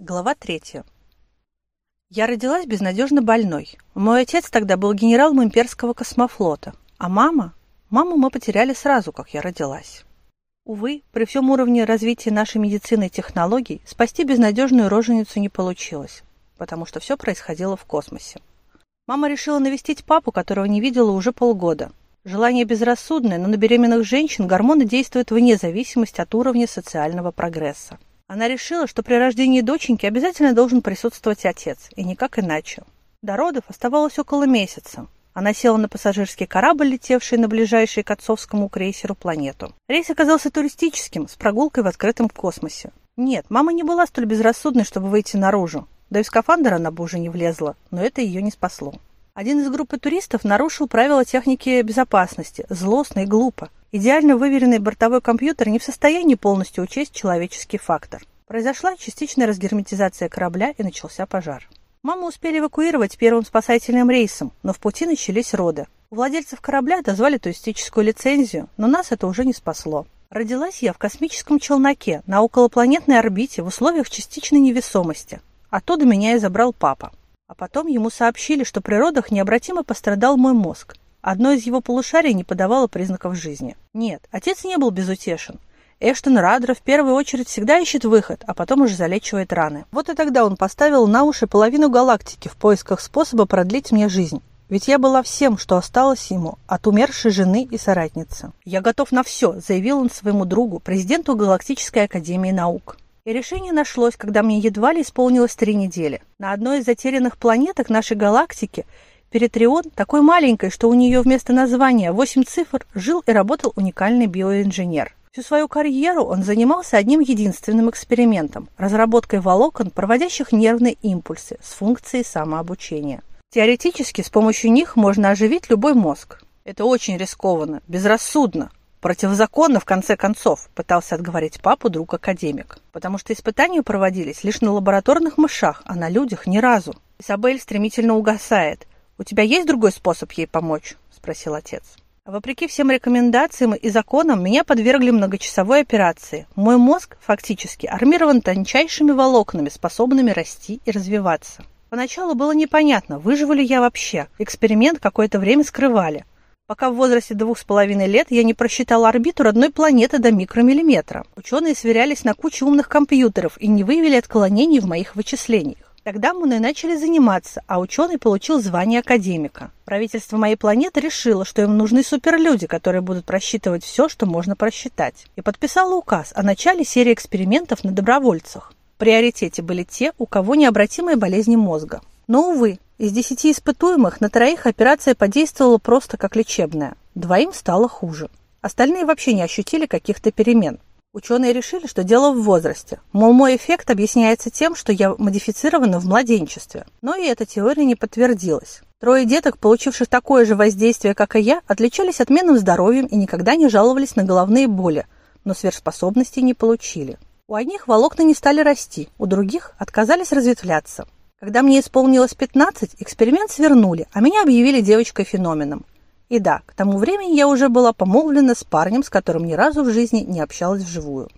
Глава третья. Я родилась безнадежно больной. Мой отец тогда был генералом имперского космофлота, а мама... Маму мы потеряли сразу, как я родилась. Увы, при всем уровне развития нашей медицины и технологий спасти безнадежную роженицу не получилось, потому что все происходило в космосе. Мама решила навестить папу, которого не видела уже полгода. Желание безрассудное, но на беременных женщин гормоны действуют вне зависимости от уровня социального прогресса. Она решила, что при рождении доченьки обязательно должен присутствовать отец, и никак иначе. До родов оставалось около месяца. Она села на пассажирский корабль, летевший на ближайший к отцовскому крейсеру планету. Рейс оказался туристическим, с прогулкой в открытом космосе. Нет, мама не была столь безрассудной, чтобы выйти наружу. Да и в скафандр она бы уже не влезла, но это ее не спасло. Один из группы туристов нарушил правила техники безопасности, злостно и глупо. Идеально выверенный бортовой компьютер не в состоянии полностью учесть человеческий фактор. Произошла частичная разгерметизация корабля и начался пожар. Маму успели эвакуировать первым спасательным рейсом, но в пути начались роды. У владельцев корабля дозвали туристическую лицензию, но нас это уже не спасло. Родилась я в космическом челноке на околопланетной орбите в условиях частичной невесомости. Оттуда меня и забрал папа. А потом ему сообщили, что при родах необратимо пострадал мой мозг, Одно из его полушарий не подавало признаков жизни. Нет, отец не был безутешен. Эштон Радра в первую очередь всегда ищет выход, а потом уже залечивает раны. Вот и тогда он поставил на уши половину галактики в поисках способа продлить мне жизнь. Ведь я была всем, что осталось ему, от умершей жены и соратницы. «Я готов на все», – заявил он своему другу, президенту Галактической Академии Наук. И решение нашлось, когда мне едва ли исполнилось три недели. На одной из затерянных планеток нашей галактики Перетрион, такой маленькой, что у нее вместо названия 8 цифр, жил и работал уникальный биоинженер. Всю свою карьеру он занимался одним единственным экспериментом – разработкой волокон, проводящих нервные импульсы с функцией самообучения. Теоретически с помощью них можно оживить любой мозг. Это очень рискованно, безрассудно, противозаконно в конце концов, пытался отговорить папу друг-академик, потому что испытания проводились лишь на лабораторных мышах, а на людях ни разу. Изабель стремительно угасает – «У тебя есть другой способ ей помочь?» – спросил отец. Вопреки всем рекомендациям и законам, меня подвергли многочасовой операции. Мой мозг фактически армирован тончайшими волокнами, способными расти и развиваться. Поначалу было непонятно, выживу ли я вообще. Эксперимент какое-то время скрывали. Пока в возрасте двух с половиной лет я не просчитала орбиту родной планеты до микромиллиметра. Ученые сверялись на куче умных компьютеров и не выявили отклонений в моих вычислениях. Тогда и начали заниматься, а ученый получил звание академика. Правительство моей планеты решило, что им нужны суперлюди, которые будут просчитывать все, что можно просчитать. И подписало указ о начале серии экспериментов на добровольцах. В приоритете были те, у кого необратимые болезни мозга. Но, увы, из десяти испытуемых на троих операция подействовала просто как лечебная. Двоим стало хуже. Остальные вообще не ощутили каких-то перемен. Ученые решили, что дело в возрасте. Мол, мой эффект объясняется тем, что я модифицирована в младенчестве. Но и эта теория не подтвердилась. Трое деток, получивших такое же воздействие, как и я, отличались отменным здоровьем и никогда не жаловались на головные боли, но сверхспособностей не получили. У одних волокна не стали расти, у других отказались разветвляться. Когда мне исполнилось 15, эксперимент свернули, а меня объявили девочкой-феноменом. И да, к тому времени я уже была помолвлена с парнем, с которым ни разу в жизни не общалась вживую.